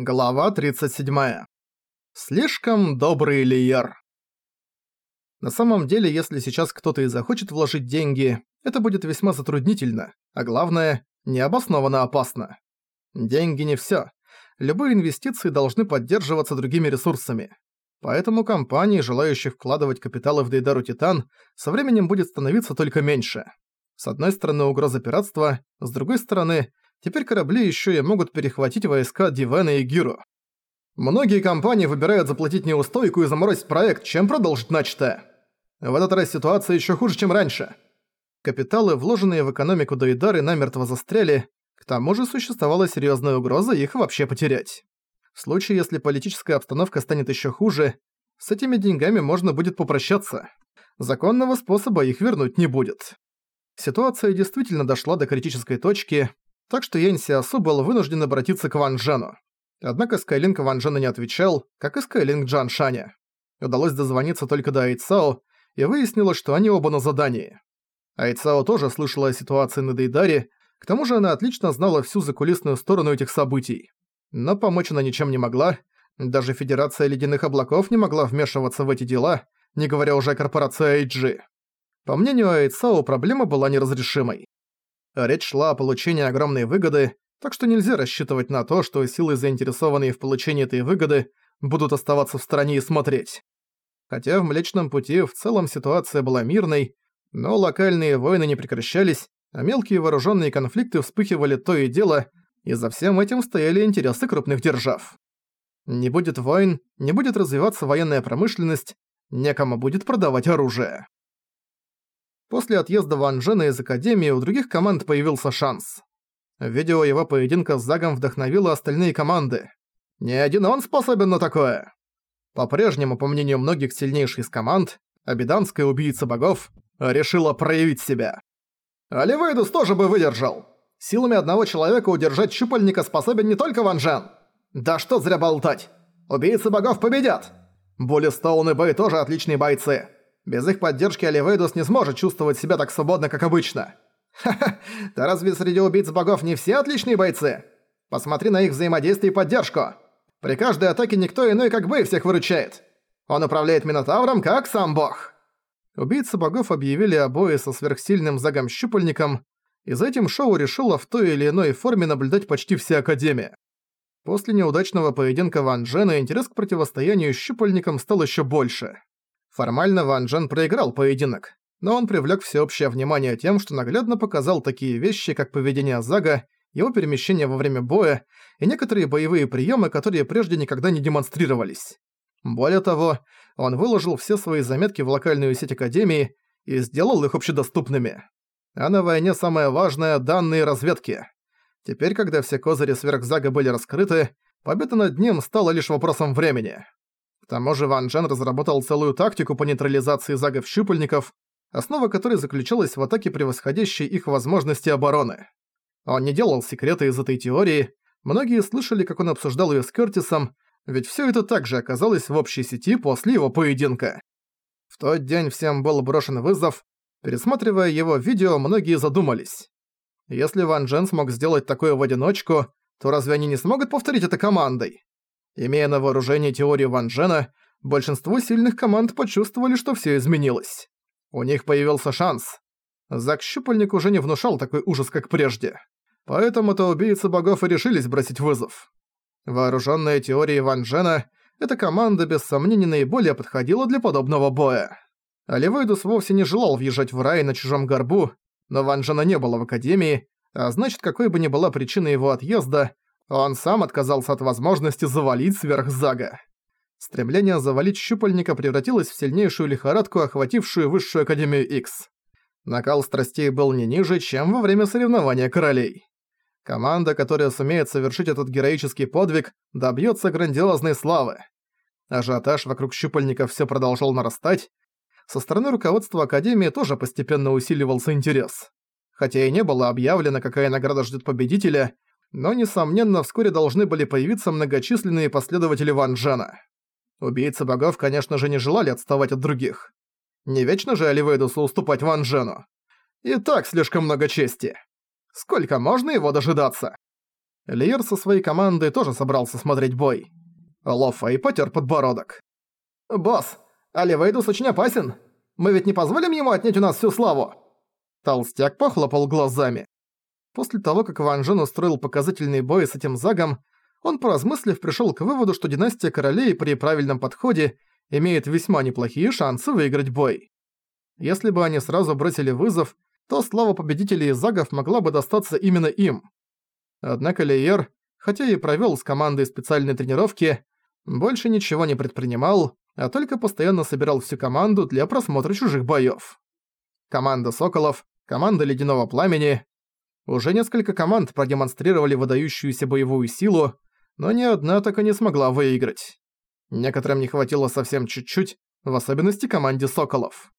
Глава 37. Слишком добрый Лиер. На самом деле, если сейчас кто-то и захочет вложить деньги, это будет весьма затруднительно, а главное, необоснованно опасно. Деньги не всё. Любые инвестиции должны поддерживаться другими ресурсами. Поэтому компаний, желающих вкладывать капиталы в Дейдару Титан, со временем будет становиться только меньше. С одной стороны угроза пиратства, с другой стороны теперь корабли еще и могут перехватить войска Дивена и Гиру. Многие компании выбирают заплатить неустойку и заморозить проект, чем продолжить начатое. В этот раз ситуация еще хуже, чем раньше. Капиталы, вложенные в экономику Доидары, намертво застряли, к тому же существовала серьезная угроза их вообще потерять. В случае, если политическая обстановка станет еще хуже, с этими деньгами можно будет попрощаться. Законного способа их вернуть не будет. Ситуация действительно дошла до критической точки, так что Янь Сиасу был вынужден обратиться к Ван Джену. Однако Скайлинг Ван Джена не отвечал, как и Скайлинг Джан Шаня. Удалось дозвониться только до Айцао, и выяснилось, что они оба на задании. Айцао тоже слышала о ситуации на Дейдаре, к тому же она отлично знала всю закулисную сторону этих событий. Но помочь она ничем не могла, даже Федерация Ледяных Облаков не могла вмешиваться в эти дела, не говоря уже о корпорации IG. По мнению Айцао, проблема была неразрешимой. Речь шла о получении огромной выгоды, так что нельзя рассчитывать на то, что силы, заинтересованные в получении этой выгоды, будут оставаться в стороне и смотреть. Хотя в Млечном Пути в целом ситуация была мирной, но локальные войны не прекращались, а мелкие вооруженные конфликты вспыхивали то и дело, и за всем этим стояли интересы крупных держав. Не будет войн, не будет развиваться военная промышленность, некому будет продавать оружие. После отъезда Ван Джена из Академии у других команд появился шанс. Видео его поединка с Загом вдохновило остальные команды. Не один он способен на такое. По-прежнему, по мнению многих сильнейших из команд, Абиданская убийца богов решила проявить себя. Оливейдус тоже бы выдержал. Силами одного человека удержать щупальника способен не только Ван Джен. Да что зря болтать. Убийцы богов победят. Более Стоун и Бэй тоже отличные бойцы. Без их поддержки Оливейдус не сможет чувствовать себя так свободно, как обычно. Ха-ха, да разве среди убийц богов не все отличные бойцы? Посмотри на их взаимодействие и поддержку. При каждой атаке никто иной как бы всех выручает. Он управляет Минотавром, как сам бог. Убийцы богов объявили обои со сверхсильным загом-щупальником, и за этим шоу решила в той или иной форме наблюдать почти вся Академия. После неудачного поединка Ван Джена интерес к противостоянию щупальникам стал еще больше. Формально Ван Джен проиграл поединок, но он привлек всеобщее внимание тем, что наглядно показал такие вещи, как поведение Зага, его перемещение во время боя и некоторые боевые приемы, которые прежде никогда не демонстрировались. Более того, он выложил все свои заметки в локальную сеть Академии и сделал их общедоступными. А на войне самое важное – данные разведки. Теперь, когда все козыри сверхзага были раскрыты, победа над ним стала лишь вопросом времени. К тому же Ван Джен разработал целую тактику по нейтрализации загов-щупальников, основа которой заключалась в атаке превосходящей их возможности обороны. Он не делал секрета из этой теории, многие слышали, как он обсуждал её с Кёртисом, ведь всё это также оказалось в общей сети после его поединка. В тот день всем был брошен вызов, пересматривая его видео, многие задумались. Если Ван Джен смог сделать такое в одиночку, то разве они не смогут повторить это командой? Имея на вооружении теорию Ван Джена, большинство сильных команд почувствовали, что всё изменилось. У них появился шанс. Зак-щупальник уже не внушал такой ужас, как прежде. Поэтому-то убийцы богов и решились бросить вызов. Вооружённая теорией Ван Джена, эта команда без сомнений наиболее подходила для подобного боя. Оливейдус вовсе не желал въезжать в рай на чужом горбу, но Ван Джена не было в Академии, а значит, какой бы ни была причина его отъезда, он сам отказался от возможности завалить сверх Зага. Стремление завалить щупальника превратилось в сильнейшую лихорадку, охватившую Высшую Академию X. Накал страстей был не ниже, чем во время соревнования королей. Команда, которая сумеет совершить этот героический подвиг, добьется грандиозной славы. Ажиотаж вокруг щупальника все продолжал нарастать. Со стороны руководства Академии тоже постепенно усиливался интерес. Хотя и не было объявлено, какая награда ждет победителя, но, несомненно, вскоре должны были появиться многочисленные последователи Ван Джена. Убийцы богов, конечно же, не желали отставать от других. Не вечно же Оливейдусу уступать Ван Джену. И так слишком много чести. Сколько можно его дожидаться? Лиер со своей командой тоже собрался смотреть бой. Ло Фэй потер подбородок. «Босс, Аливейдус очень опасен. Мы ведь не позволим ему отнять у нас всю славу?» Толстяк похлопал глазами. После того, как Ван Джен устроил показательный бой с этим Загом, он, поразмыслив, пришел к выводу, что династия королей при правильном подходе имеет весьма неплохие шансы выиграть бой. Если бы они сразу бросили вызов, то слава победителей Загов могла бы достаться именно им. Однако Лейер, хотя и провёл с командой специальные тренировки, больше ничего не предпринимал, а только постоянно собирал всю команду для просмотра чужих боёв. Команда Соколов, команда Ледяного Пламени. Уже несколько команд продемонстрировали выдающуюся боевую силу, но ни одна так и не смогла выиграть. Некоторым не хватило совсем чуть-чуть, в особенности команде Соколов.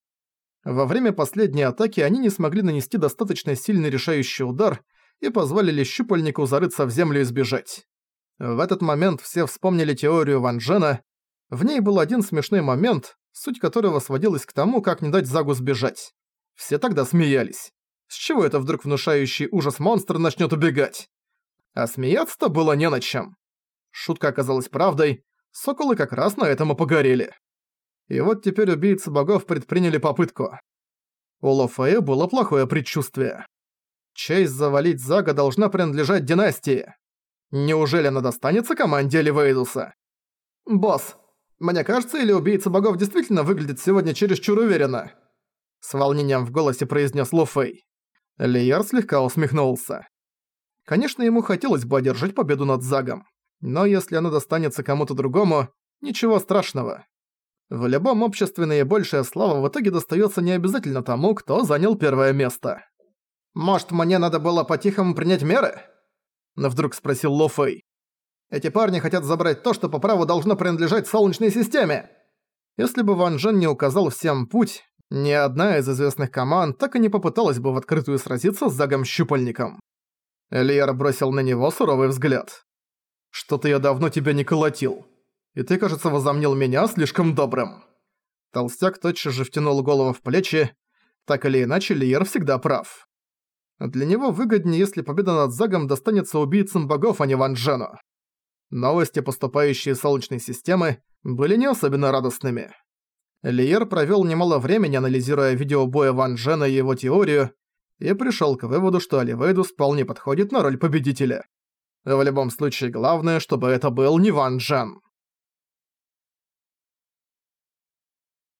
Во время последней атаки они не смогли нанести достаточно сильный решающий удар и позволили щупальнику зарыться в землю и сбежать. В этот момент все вспомнили теорию Ван Джена. В ней был один смешной момент, суть которого сводилась к тому, как не дать Загу сбежать. Все тогда смеялись. С чего это вдруг внушающий ужас монстр начнет убегать? А смеяться-то было не над чем. Шутка оказалась правдой, соколы как раз на этом и погорели. И вот теперь убийцы богов предприняли попытку. У Лофея было плохое предчувствие. Честь завалить Зага должна принадлежать династии. Неужели она достанется команде Эливейдуса? «Босс, мне кажется, или убийца богов действительно выглядит сегодня чересчур уверенно?» С волнением в голосе произнес Лофей. Лияр слегка усмехнулся. Конечно, ему хотелось бы одержать победу над Загом. Но если она достанется кому-то другому, ничего страшного. В любом обществе наибольшая слава в итоге достается не обязательно тому, кто занял первое место. «Может, мне надо было по-тихому принять меры?» Вдруг спросил Ло Фэй. «Эти парни хотят забрать то, что по праву должно принадлежать Солнечной системе!» Если бы Ван Джен не указал всем путь, ни одна из известных команд так и не попыталась бы в открытую сразиться с Загом-щупальником. Элиар бросил на него суровый взгляд. «Что-то я давно тебя не колотил и ты, кажется, возомнил меня слишком добрым». Толстяк тотчас же втянул голову в плечи. Так или иначе, Лиер всегда прав. Для него выгоднее, если победа над Загом достанется убийцам богов, а не Ван Джену. Новости, поступающие из Солнечной системы, были не особенно радостными. Лиер провёл немало времени, анализируя видео боя Ван Джена и его теорию, и пришёл к выводу, что Оливейдус вполне подходит на роль победителя. В любом случае, главное, чтобы это был не Ван Джен.